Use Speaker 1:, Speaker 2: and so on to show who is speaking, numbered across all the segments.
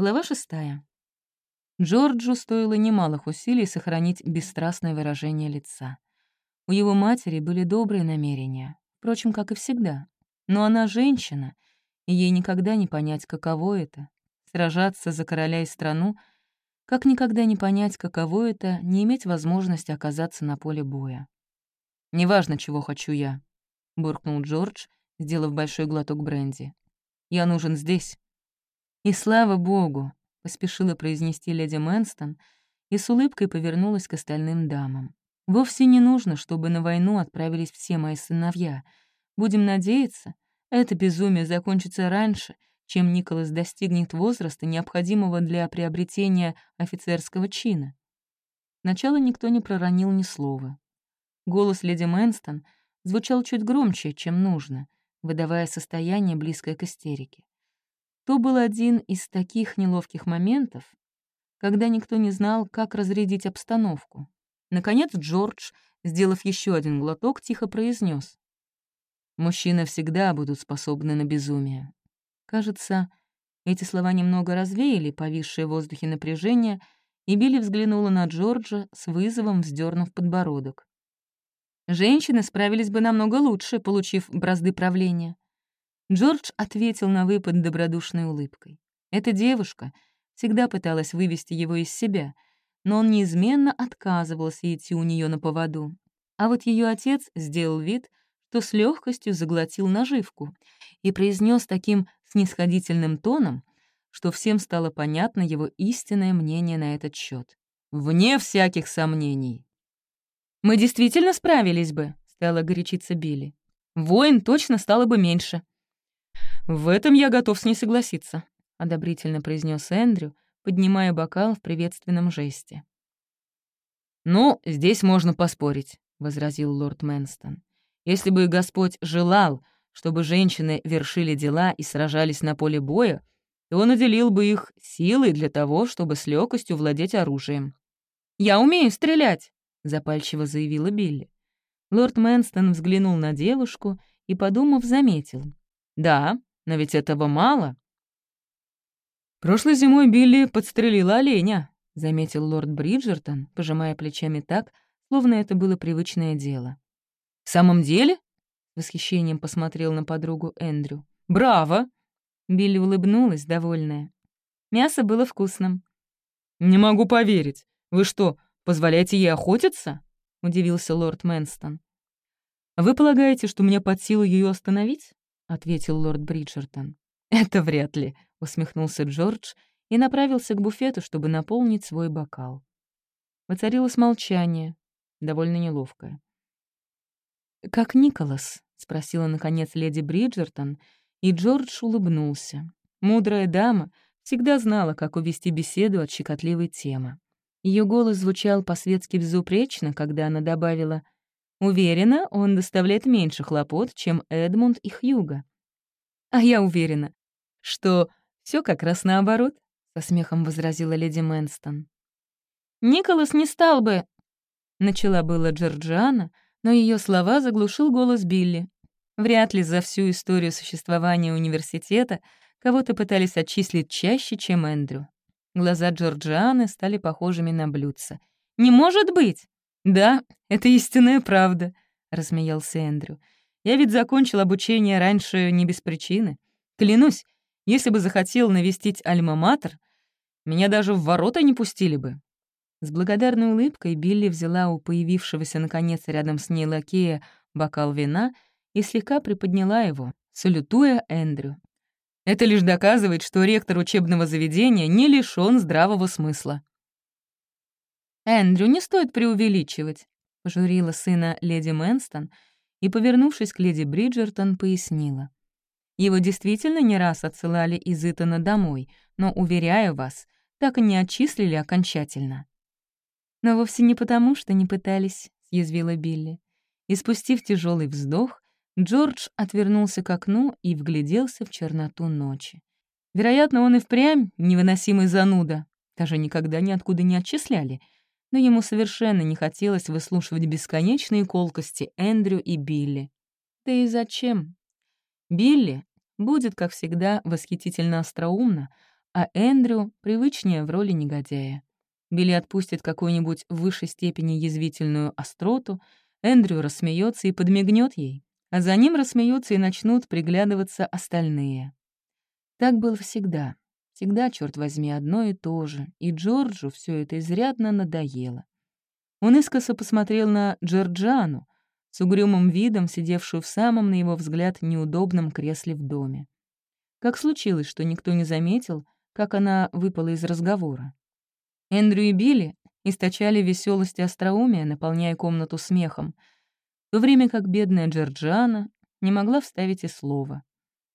Speaker 1: Глава шестая. Джорджу стоило немалых усилий сохранить бесстрастное выражение лица. У его матери были добрые намерения, впрочем, как и всегда. Но она женщина, и ей никогда не понять, каково это — сражаться за короля и страну, как никогда не понять, каково это — не иметь возможности оказаться на поле боя. «Неважно, чего хочу я», — буркнул Джордж, сделав большой глоток бренди. «Я нужен здесь». «И слава богу!» — поспешила произнести леди Мэнстон и с улыбкой повернулась к остальным дамам. «Вовсе не нужно, чтобы на войну отправились все мои сыновья. Будем надеяться, это безумие закончится раньше, чем Николас достигнет возраста, необходимого для приобретения офицерского чина». Сначала никто не проронил ни слова. Голос леди Мэнстон звучал чуть громче, чем нужно, выдавая состояние, близкое к истерике. То был один из таких неловких моментов, когда никто не знал, как разрядить обстановку. Наконец Джордж, сделав еще один глоток, тихо произнес: «Мужчины всегда будут способны на безумие». Кажется, эти слова немного развеяли повисшее в воздухе напряжение, и Билли взглянула на Джорджа с вызовом, вздернув подбородок. Женщины справились бы намного лучше, получив бразды правления. Джордж ответил на выпад добродушной улыбкой. Эта девушка всегда пыталась вывести его из себя, но он неизменно отказывался идти у нее на поводу. А вот ее отец сделал вид, что с легкостью заглотил наживку и произнес таким снисходительным тоном, что всем стало понятно его истинное мнение на этот счет. «Вне всяких сомнений». «Мы действительно справились бы», — стала горячиться Билли. «Воин точно стало бы меньше». «В этом я готов с ней согласиться», — одобрительно произнес Эндрю, поднимая бокал в приветственном жесте. «Ну, здесь можно поспорить», — возразил лорд Мэнстон. «Если бы Господь желал, чтобы женщины вершили дела и сражались на поле боя, то он уделил бы их силой для того, чтобы с легкостью владеть оружием». «Я умею стрелять», — запальчиво заявила Билли. Лорд Мэнстон взглянул на девушку и, подумав, заметил. «Да, но ведь этого мало. «Прошлой зимой Билли подстрелила оленя», — заметил лорд Бриджертон, пожимая плечами так, словно это было привычное дело. «В самом деле?» — восхищением посмотрел на подругу Эндрю. «Браво!» — Билли улыбнулась, довольная. Мясо было вкусным. «Не могу поверить. Вы что, позволяете ей охотиться?» — удивился лорд Мэнстон. «Вы полагаете, что мне под силу ее остановить?» Ответил лорд Бриджертон. «Это вряд ли», — усмехнулся Джордж и направился к буфету, чтобы наполнить свой бокал. Воцарилось молчание, довольно неловкое. «Как Николас?» — спросила, наконец, леди Бриджертон, и Джордж улыбнулся. Мудрая дама всегда знала, как увести беседу от щекотливой темы. Ее голос звучал по-светски безупречно, когда она добавила — Уверена, он доставляет меньше хлопот, чем Эдмунд и Хьюга. А я уверена, что все как раз наоборот, — со смехом возразила леди Мэнстон. «Николас не стал бы...» Начала было Джорджиана, но ее слова заглушил голос Билли. Вряд ли за всю историю существования университета кого-то пытались отчислить чаще, чем Эндрю. Глаза Джорджианы стали похожими на блюдца. «Не может быть!» «Да, это истинная правда», — рассмеялся Эндрю. «Я ведь закончил обучение раньше не без причины. Клянусь, если бы захотел навестить Альма-Матер, меня даже в ворота не пустили бы». С благодарной улыбкой Билли взяла у появившегося наконец рядом с ней лакея бокал вина и слегка приподняла его, салютуя Эндрю. Это лишь доказывает, что ректор учебного заведения не лишён здравого смысла. «Эндрю, не стоит преувеличивать», — пожурила сына леди Мэнстон и, повернувшись к леди Бриджертон, пояснила. «Его действительно не раз отсылали из Итана домой, но, уверяю вас, так и не отчислили окончательно». «Но вовсе не потому, что не пытались», — съязвила Билли. И, спустив тяжелый вздох, Джордж отвернулся к окну и вгляделся в черноту ночи. Вероятно, он и впрямь невыносимый зануда, даже никогда ниоткуда не отчисляли — но ему совершенно не хотелось выслушивать бесконечные колкости Эндрю и Билли. Да и зачем? Билли будет, как всегда, восхитительно остроумна, а Эндрю привычнее в роли негодяя. Билли отпустит какую-нибудь в высшей степени язвительную остроту, Эндрю рассмеется и подмигнет ей, а за ним рассмеются и начнут приглядываться остальные. Так было всегда. Всегда, черт возьми, одно и то же, и Джорджу все это изрядно надоело. Он искоса посмотрел на Джорджану, с угрюмым видом, сидевшую в самом, на его взгляд, неудобном кресле в доме. Как случилось, что никто не заметил, как она выпала из разговора? Эндрю и Билли источали веселость и остроумие, наполняя комнату смехом, в то время как бедная Джорджиана не могла вставить и слова.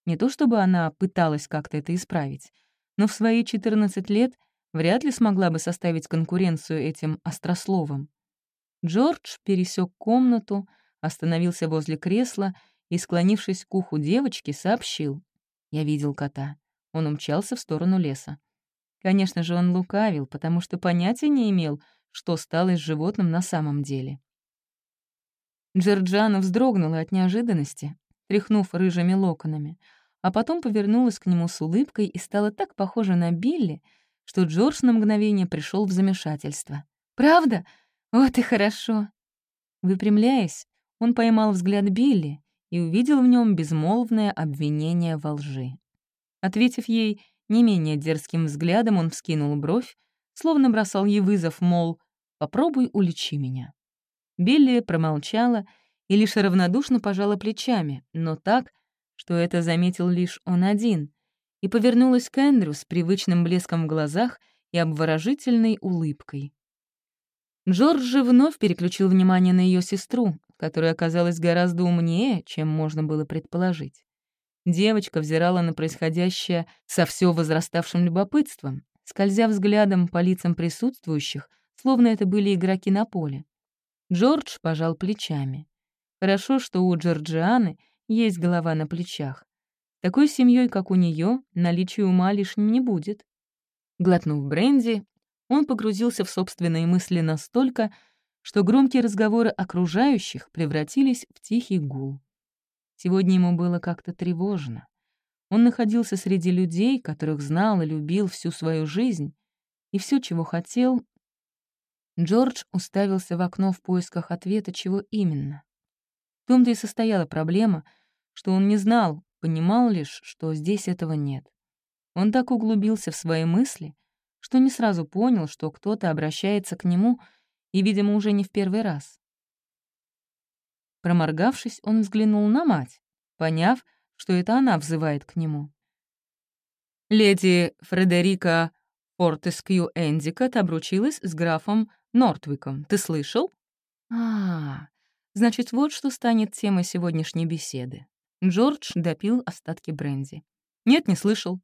Speaker 1: Не то чтобы она пыталась как-то это исправить, но в свои 14 лет вряд ли смогла бы составить конкуренцию этим острословам. Джордж пересек комнату, остановился возле кресла и, склонившись к уху девочки, сообщил. Я видел кота. Он умчался в сторону леса. Конечно же, он лукавил, потому что понятия не имел, что стало с животным на самом деле. Джорджана вздрогнула от неожиданности, тряхнув рыжими локонами, а потом повернулась к нему с улыбкой и стала так похожа на Билли, что Джордж на мгновение пришел в замешательство. «Правда? Вот и хорошо!» Выпрямляясь, он поймал взгляд Билли и увидел в нем безмолвное обвинение во лжи. Ответив ей не менее дерзким взглядом, он вскинул бровь, словно бросал ей вызов, мол, «попробуй уличи меня». Билли промолчала и лишь равнодушно пожала плечами, но так, что это заметил лишь он один, и повернулась к Эндрю с привычным блеском в глазах и обворожительной улыбкой. Джордж же вновь переключил внимание на ее сестру, которая оказалась гораздо умнее, чем можно было предположить. Девочка взирала на происходящее со все возраставшим любопытством, скользя взглядом по лицам присутствующих, словно это были игроки на поле. Джордж пожал плечами. Хорошо, что у Джорджианы есть голова на плечах. Такой семьей, как у нее, наличие ума лишним не будет. Глотнув бренди, он погрузился в собственные мысли настолько, что громкие разговоры окружающих превратились в тихий гул. Сегодня ему было как-то тревожно. Он находился среди людей, которых знал и любил всю свою жизнь, и все, чего хотел... Джордж уставился в окно в поисках ответа, чего именно. В том-то и состояла проблема, что он не знал, понимал лишь, что здесь этого нет. Он так углубился в свои мысли, что не сразу понял, что кто-то обращается к нему, и, видимо, уже не в первый раз. Проморгавшись, он взглянул на мать, поняв, что это она взывает к нему. Леди Фредерика Фортескью Эндикот обручилась с графом Нортвиком. Ты слышал? А, значит, вот что станет темой сегодняшней беседы. Джордж допил остатки бренди. Нет, не слышал.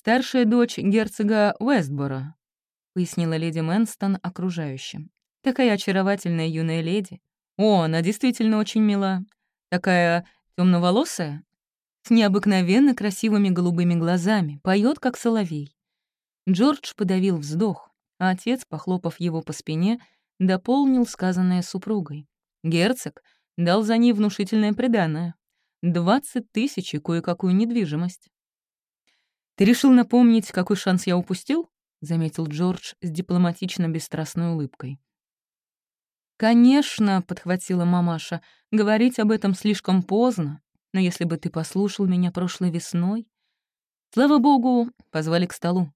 Speaker 1: «Старшая дочь герцога Уэстбора», — пояснила леди Мэнстон окружающим. «Такая очаровательная юная леди. О, она действительно очень мила. Такая темноволосая, с необыкновенно красивыми голубыми глазами, поет как соловей». Джордж подавил вздох, а отец, похлопав его по спине, дополнил сказанное супругой. Герцог дал за ней внушительное преданное. Двадцать тысяч и кое-какую недвижимость. «Ты решил напомнить, какой шанс я упустил?» — заметил Джордж с дипломатично-бесстрастной улыбкой. «Конечно», — подхватила мамаша, — «говорить об этом слишком поздно, но если бы ты послушал меня прошлой весной...» Слава богу, позвали к столу.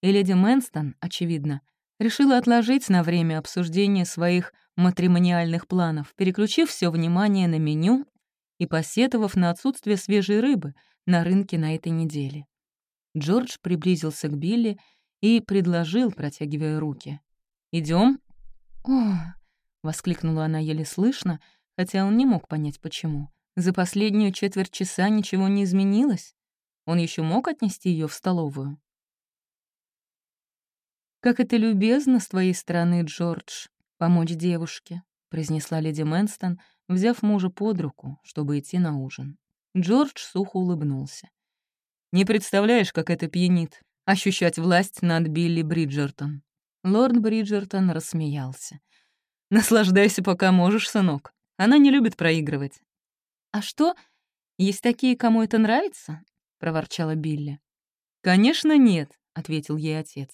Speaker 1: И леди Мэнстон, очевидно, решила отложить на время обсуждение своих матримониальных планов, переключив все внимание на меню и посетовав на отсутствие свежей рыбы на рынке на этой неделе. Джордж приблизился к Билли и предложил, протягивая руки. Идем. «О!» — воскликнула она еле слышно, хотя он не мог понять, почему. За последнюю четверть часа ничего не изменилось. Он еще мог отнести ее в столовую. «Как это любезно с твоей стороны, Джордж, помочь девушке», — произнесла леди Мэнстон, взяв мужа под руку, чтобы идти на ужин. Джордж сухо улыбнулся. Не представляешь, как это пьянит — ощущать власть над Билли Бриджертон». Лорд Бриджертон рассмеялся. «Наслаждайся, пока можешь, сынок. Она не любит проигрывать». «А что, есть такие, кому это нравится?» — проворчала Билли. «Конечно, нет», — ответил ей отец.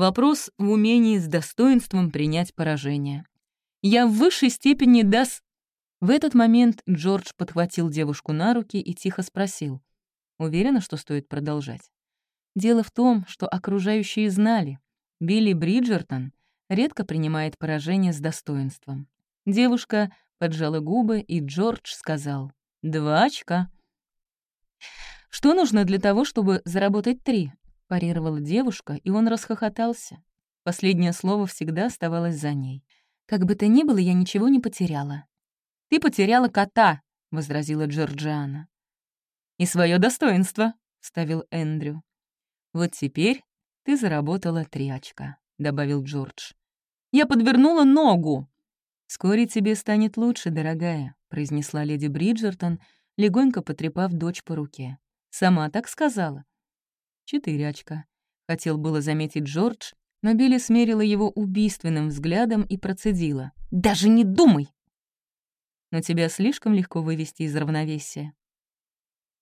Speaker 1: «Вопрос в умении с достоинством принять поражение. Я в высшей степени дас...» В этот момент Джордж подхватил девушку на руки и тихо спросил. «Уверена, что стоит продолжать?» Дело в том, что окружающие знали. Билли Бриджертон редко принимает поражение с достоинством. Девушка поджала губы, и Джордж сказал «Два очка». «Что нужно для того, чтобы заработать три?» — парировала девушка, и он расхохотался. Последнее слово всегда оставалось за ней. «Как бы то ни было, я ничего не потеряла». «Ты потеряла кота», — возразила Джорджиана. «И свое достоинство», — вставил Эндрю. «Вот теперь ты заработала три очка», — добавил Джордж. «Я подвернула ногу!» «Вскоре тебе станет лучше, дорогая», — произнесла леди Бриджертон, легонько потрепав дочь по руке. «Сама так сказала». «Четыре очка», — хотел было заметить Джордж, но Билли смерила его убийственным взглядом и процедила. «Даже не думай!» «Но тебя слишком легко вывести из равновесия».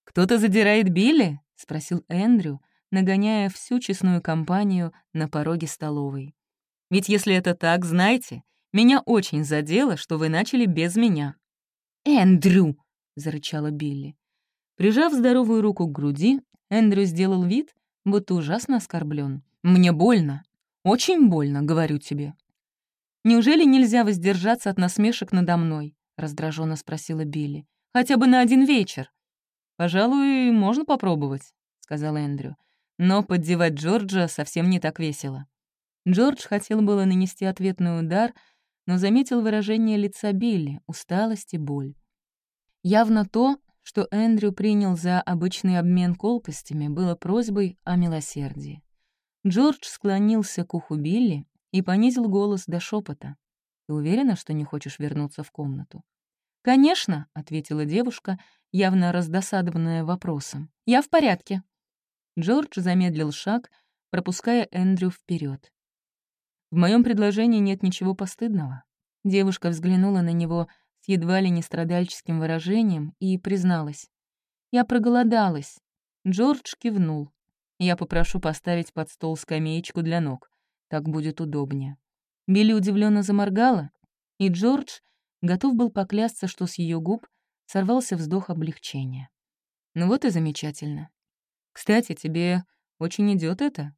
Speaker 1: «Кто-то задирает Билли?» — спросил Эндрю, нагоняя всю честную компанию на пороге столовой. «Ведь если это так, знайте, меня очень задело, что вы начали без меня». «Эндрю!» — зарычала Билли. Прижав здоровую руку к груди, Эндрю сделал вид, будто ужасно оскорблен. «Мне больно. Очень больно, говорю тебе». «Неужели нельзя воздержаться от насмешек надо мной?» — раздраженно спросила Билли. «Хотя бы на один вечер». «Пожалуй, можно попробовать», — сказал Эндрю. Но поддевать Джорджа совсем не так весело. Джордж хотел было нанести ответный удар, но заметил выражение лица Билли, усталость и боль. Явно то, что Эндрю принял за обычный обмен колкостями, было просьбой о милосердии. Джордж склонился к уху Билли и понизил голос до шепота. «Ты уверена, что не хочешь вернуться в комнату?» «Конечно», — ответила девушка, явно раздосадованная вопросом. «Я в порядке». Джордж замедлил шаг, пропуская Эндрю вперед. «В моем предложении нет ничего постыдного». Девушка взглянула на него едва ли не страдальческим выражением и призналась. «Я проголодалась». Джордж кивнул. «Я попрошу поставить под стол скамеечку для ног. Так будет удобнее». Билли удивленно заморгала, и Джордж готов был поклясться, что с ее губ сорвался вздох облегчения. «Ну вот и замечательно. Кстати, тебе очень идет это?»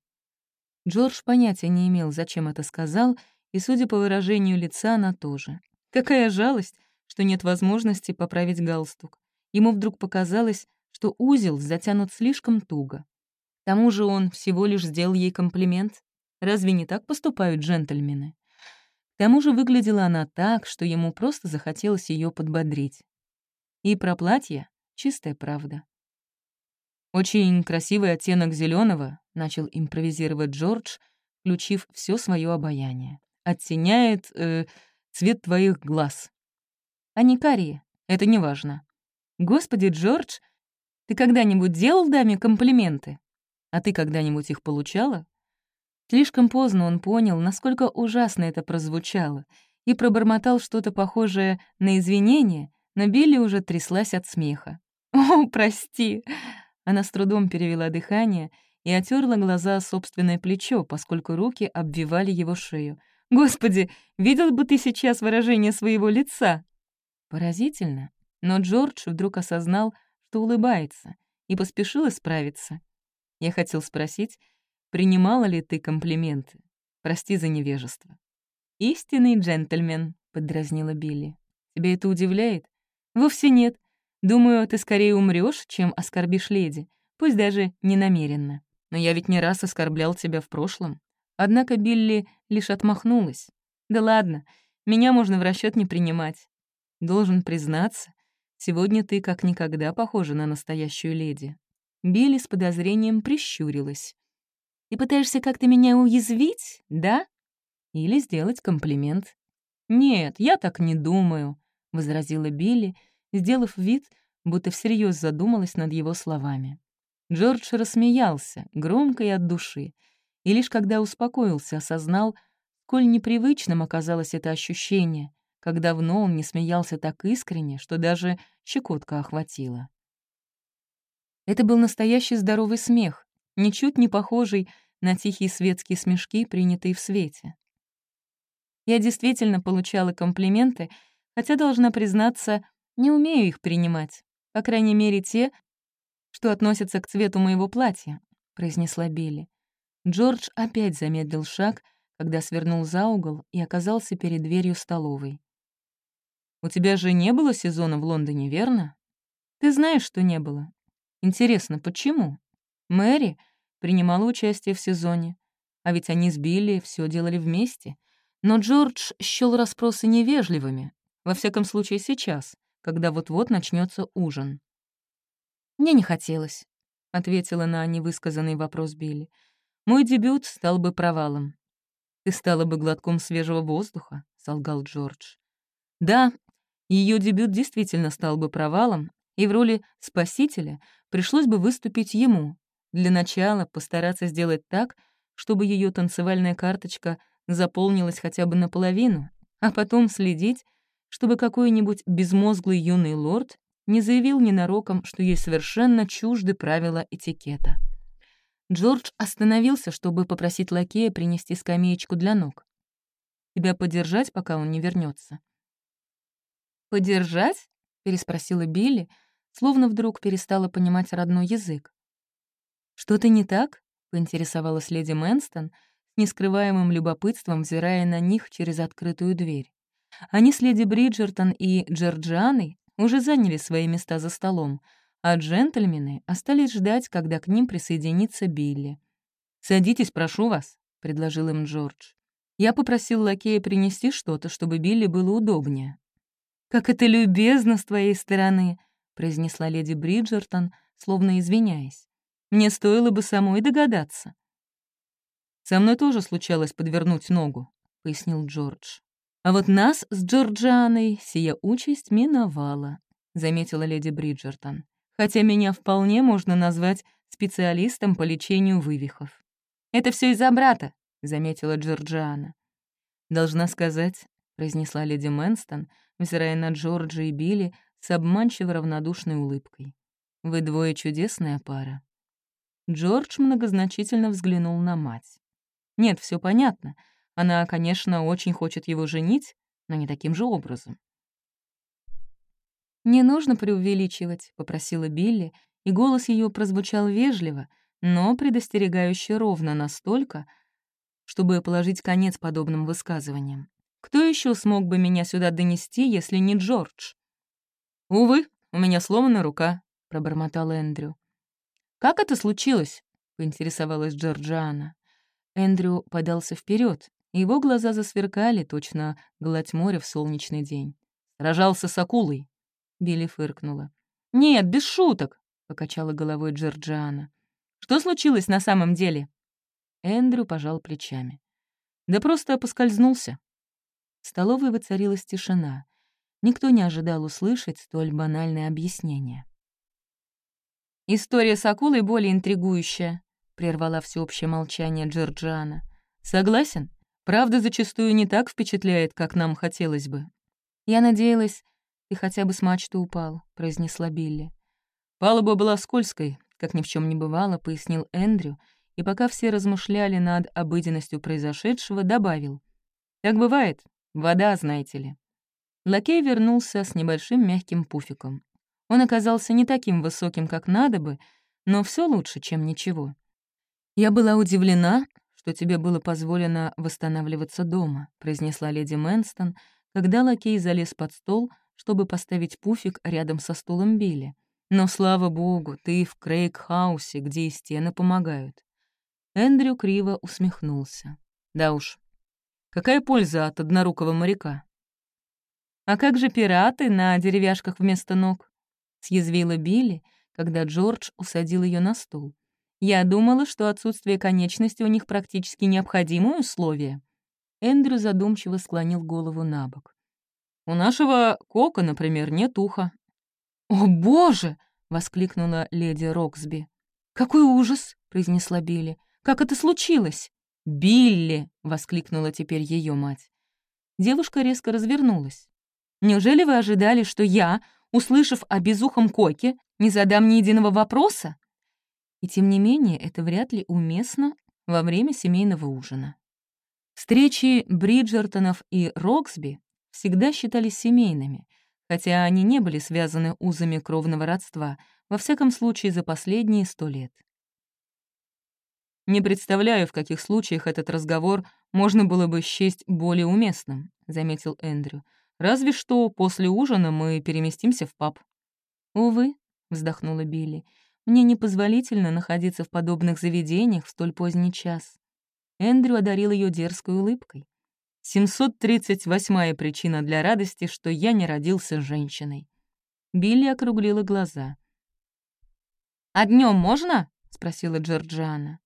Speaker 1: Джордж понятия не имел, зачем это сказал, и, судя по выражению лица, она тоже. Какая жалость, что нет возможности поправить галстук. Ему вдруг показалось, что узел затянут слишком туго. К тому же он всего лишь сделал ей комплимент. Разве не так поступают джентльмены? К тому же выглядела она так, что ему просто захотелось ее подбодрить. И про платье — чистая правда. «Очень красивый оттенок зеленого, начал импровизировать Джордж, включив все свое обаяние. «Оттеняет э, цвет твоих глаз». «А не карие, это не важно. Господи, Джордж, ты когда-нибудь делал даме комплименты? А ты когда-нибудь их получала?» Слишком поздно он понял, насколько ужасно это прозвучало, и пробормотал что-то похожее на извинение, но Билли уже тряслась от смеха. «О, прости!» Она с трудом перевела дыхание и отерла глаза о собственное плечо, поскольку руки обвивали его шею. «Господи, видел бы ты сейчас выражение своего лица!» Поразительно, но Джордж вдруг осознал, что улыбается, и поспешил исправиться. Я хотел спросить, принимала ли ты комплименты? Прости за невежество. «Истинный джентльмен», — поддразнила Билли. «Тебя это удивляет?» «Вовсе нет. Думаю, ты скорее умрешь, чем оскорбишь леди, пусть даже не намеренно. Но я ведь не раз оскорблял тебя в прошлом. Однако Билли лишь отмахнулась. Да ладно, меня можно в расчет не принимать. Должен признаться, сегодня ты как никогда похожа на настоящую леди. Билли с подозрением прищурилась. Ты пытаешься как-то меня уязвить, да? Или сделать комплимент. «Нет, я так не думаю», — возразила Билли, — сделав вид, будто всерьез задумалась над его словами. Джордж рассмеялся, громко и от души, и лишь когда успокоился, осознал, сколь непривычным оказалось это ощущение, когда давно он не смеялся так искренне, что даже щекотка охватила. Это был настоящий здоровый смех, ничуть не похожий на тихие светские смешки, принятые в свете. Я действительно получала комплименты, хотя, должна признаться, не умею их принимать. По крайней мере, те, что относятся к цвету моего платья», — произнесла Билли. Джордж опять замедлил шаг, когда свернул за угол и оказался перед дверью столовой. «У тебя же не было сезона в Лондоне, верно?» «Ты знаешь, что не было. Интересно, почему?» Мэри принимала участие в сезоне, а ведь они с Билли все делали вместе. Но Джордж счёл расспросы невежливыми, во всяком случае сейчас, когда вот-вот начнется ужин. «Мне не хотелось», — ответила на невысказанный вопрос Билли. «Мой дебют стал бы провалом». «Ты стала бы глотком свежего воздуха», — солгал Джордж. «Да, ее дебют действительно стал бы провалом, и в роли спасителя пришлось бы выступить ему. Для начала постараться сделать так, чтобы ее танцевальная карточка заполнилась хотя бы наполовину, а потом следить, чтобы какой-нибудь безмозглый юный лорд не заявил ненароком, что ей совершенно чужды правила этикета. Джордж остановился, чтобы попросить лакея принести скамеечку для ног. «Тебя подержать, пока он не вернется. «Подержать?» — переспросила Билли, словно вдруг перестала понимать родной язык. «Что-то не так?» — поинтересовалась леди Мэнстон, с нескрываемым любопытством взирая на них через открытую дверь. Они с леди Бриджертон и Джорджианой уже заняли свои места за столом, а джентльмены остались ждать, когда к ним присоединится Билли. «Садитесь, прошу вас», — предложил им Джордж. Я попросил лакея принести что-то, чтобы Билли было удобнее. «Как это любезно с твоей стороны», — произнесла леди Бриджертон, словно извиняясь. «Мне стоило бы самой догадаться». «Со мной тоже случалось подвернуть ногу», — пояснил Джордж. «А вот нас с Джорджианой сия участь миновала», — заметила леди Бриджертон, «хотя меня вполне можно назвать специалистом по лечению вывихов». «Это все из-за брата», — заметила Джорджиана. «Должна сказать», — произнесла леди Мэнстон, взирая на Джорджа и Билли с обманчиво равнодушной улыбкой. «Вы двое чудесная пара». Джордж многозначительно взглянул на мать. «Нет, все понятно. Она, конечно, очень хочет его женить, но не таким же образом. «Не нужно преувеличивать», — попросила Билли, и голос ее прозвучал вежливо, но предостерегающе ровно настолько, чтобы положить конец подобным высказываниям. «Кто еще смог бы меня сюда донести, если не Джордж?» «Увы, у меня сломана рука», — пробормотал Эндрю. «Как это случилось?» — поинтересовалась Джорджиана. Эндрю подался вперед, его глаза засверкали, точно гладь моря в солнечный день. «Сражался с акулой!» Билли фыркнула. «Нет, без шуток!» — покачала головой Джорджиана. «Что случилось на самом деле?» Эндрю пожал плечами. «Да просто поскользнулся». Столовой воцарилась тишина. Никто не ожидал услышать столь банальное объяснение. «История с акулой более интригующая», — прервала всеобщее молчание Джорджиана. «Согласен?» Правда зачастую не так впечатляет, как нам хотелось бы. «Я надеялась, ты хотя бы с мачты упал», — произнесла Билли. «Палуба была скользкой, как ни в чем не бывало», — пояснил Эндрю, и пока все размышляли над обыденностью произошедшего, добавил. «Так бывает. Вода, знаете ли». Лакей вернулся с небольшим мягким пуфиком. Он оказался не таким высоким, как надо бы, но все лучше, чем ничего. Я была удивлена, что тебе было позволено восстанавливаться дома», — произнесла леди Мэнстон, когда лакей залез под стол, чтобы поставить пуфик рядом со стулом Билли. «Но, слава богу, ты в Крейг-хаусе, где и стены помогают». Эндрю криво усмехнулся. «Да уж, какая польза от однорукого моряка?» «А как же пираты на деревяшках вместо ног?» — съязвила Билли, когда Джордж усадил ее на стул. Я думала, что отсутствие конечности у них практически необходимое условие. Эндрю задумчиво склонил голову на бок. «У нашего кока, например, нет уха». «О, боже!» — воскликнула леди Роксби. «Какой ужас!» — произнесла Билли. «Как это случилось?» «Билли!» — воскликнула теперь ее мать. Девушка резко развернулась. «Неужели вы ожидали, что я, услышав о безухом коке, не задам ни единого вопроса? И тем не менее это вряд ли уместно во время семейного ужина. Встречи Бриджертонов и Роксби всегда считались семейными, хотя они не были связаны узами кровного родства, во всяком случае за последние сто лет. «Не представляю, в каких случаях этот разговор можно было бы счесть более уместным», — заметил Эндрю. «Разве что после ужина мы переместимся в паб». «Увы», — вздохнула Билли, — «мне непозволительно находиться в подобных заведениях в столь поздний час». Эндрю одарил ее дерзкой улыбкой. «738-я причина для радости, что я не родился женщиной». Билли округлила глаза. «А днем можно?» — спросила Джорджиана.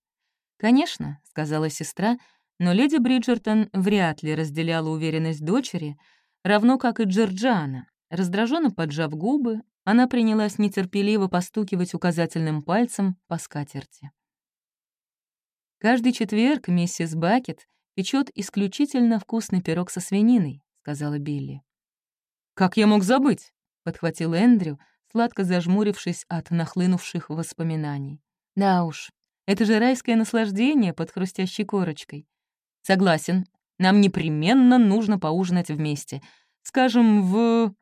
Speaker 1: «Конечно», — сказала сестра, но леди Бриджертон вряд ли разделяла уверенность дочери, равно как и Джорджиана. Раздраженно поджав губы, она принялась нетерпеливо постукивать указательным пальцем по скатерти. «Каждый четверг миссис Бакет печет исключительно вкусный пирог со свининой», — сказала Билли. «Как я мог забыть?» — подхватил Эндрю, сладко зажмурившись от нахлынувших воспоминаний. «Да уж, это же райское наслаждение под хрустящей корочкой. Согласен, нам непременно нужно поужинать вместе. Скажем, в...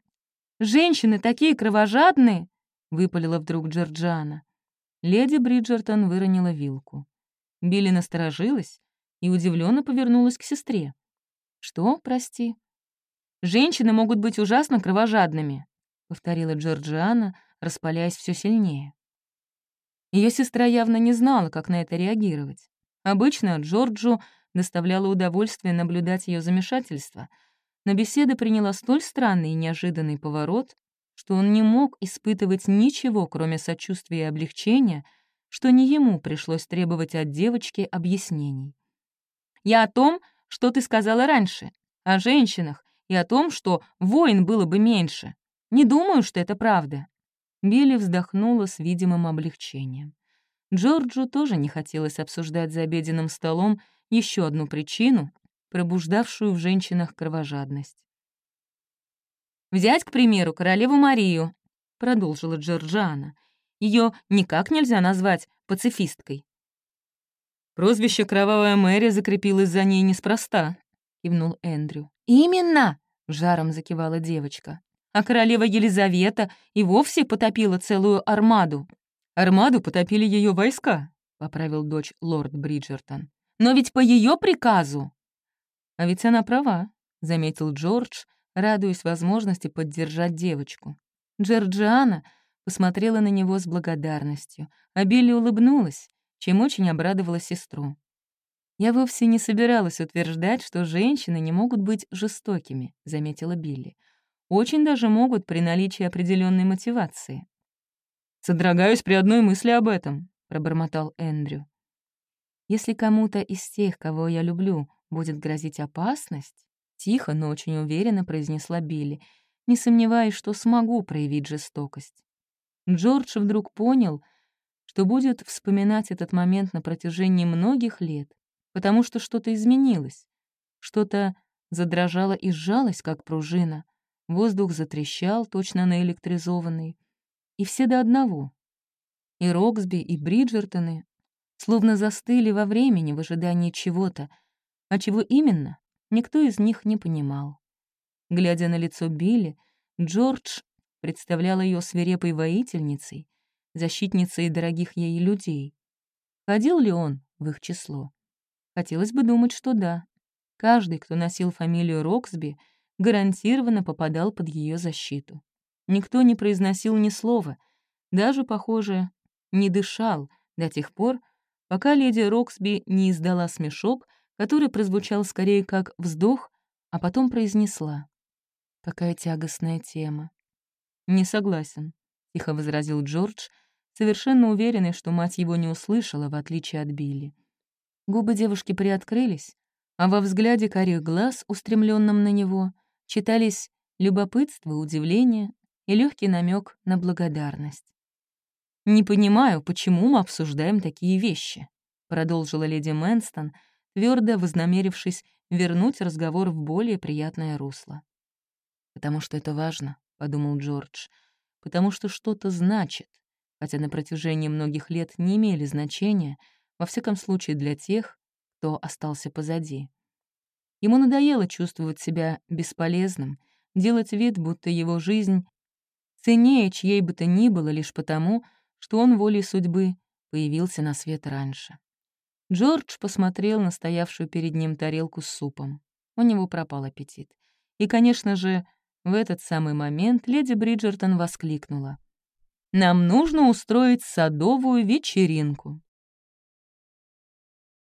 Speaker 1: «Женщины такие кровожадные!» — выпалила вдруг Джорджиана. Леди Бриджертон выронила вилку. Билли насторожилась и удивленно повернулась к сестре. «Что, прости?» «Женщины могут быть ужасно кровожадными», — повторила Джорджиана, распаляясь все сильнее. Ее сестра явно не знала, как на это реагировать. Обычно Джорджу доставляло удовольствие наблюдать ее замешательство, но беседа приняла столь странный и неожиданный поворот, что он не мог испытывать ничего, кроме сочувствия и облегчения, что не ему пришлось требовать от девочки объяснений. «Я о том, что ты сказала раньше, о женщинах и о том, что войн было бы меньше. Не думаю, что это правда. Билли вздохнула с видимым облегчением. Джорджу тоже не хотелось обсуждать за обеденным столом еще одну причину, пробуждавшую в женщинах кровожадность. «Взять, к примеру, королеву Марию», — продолжила Джорджана. Ее никак нельзя назвать пацифисткой». «Прозвище «Кровавая Мэри» закрепилось за ней неспроста», — кивнул Эндрю. «Именно!» — жаром закивала девочка а королева Елизавета и вовсе потопила целую армаду. Армаду потопили ее войска, — поправил дочь лорд Бриджертон. Но ведь по ее приказу. А ведь она права, — заметил Джордж, радуясь возможности поддержать девочку. Джорджиана посмотрела на него с благодарностью, а Билли улыбнулась, чем очень обрадовала сестру. «Я вовсе не собиралась утверждать, что женщины не могут быть жестокими», — заметила Билли. Очень даже могут при наличии определенной мотивации. «Содрогаюсь при одной мысли об этом», — пробормотал Эндрю. «Если кому-то из тех, кого я люблю, будет грозить опасность», — тихо, но очень уверенно произнесла Билли, не сомневаясь, что смогу проявить жестокость. Джордж вдруг понял, что будет вспоминать этот момент на протяжении многих лет, потому что что-то изменилось, что-то задрожало и сжалось, как пружина, Воздух затрещал, точно наэлектризованный. И все до одного. И Роксби, и Бриджертоны словно застыли во времени в ожидании чего-то, а чего именно, никто из них не понимал. Глядя на лицо Билли, Джордж представлял ее свирепой воительницей, защитницей дорогих ей людей. Ходил ли он в их число? Хотелось бы думать, что да. Каждый, кто носил фамилию Роксби — гарантированно попадал под ее защиту. Никто не произносил ни слова, даже, похоже, не дышал до тех пор, пока леди Роксби не издала смешок, который прозвучал скорее как вздох, а потом произнесла. «Какая тягостная тема». «Не согласен», — тихо возразил Джордж, совершенно уверенный, что мать его не услышала, в отличие от Билли. Губы девушки приоткрылись, а во взгляде карих глаз, устремленном на него, читались любопытство, удивление и легкий намек на благодарность. «Не понимаю, почему мы обсуждаем такие вещи», — продолжила леди Мэнстон, твердо вознамерившись вернуть разговор в более приятное русло. «Потому что это важно», — подумал Джордж, «потому что что-то значит, хотя на протяжении многих лет не имели значения, во всяком случае для тех, кто остался позади. Ему надоело чувствовать себя бесполезным, делать вид, будто его жизнь ценнее чьей бы то ни было лишь потому, что он волей судьбы появился на свет раньше. Джордж посмотрел на стоявшую перед ним тарелку с супом. У него пропал аппетит. И, конечно же, в этот самый момент леди Бриджертон воскликнула. «Нам нужно устроить садовую вечеринку».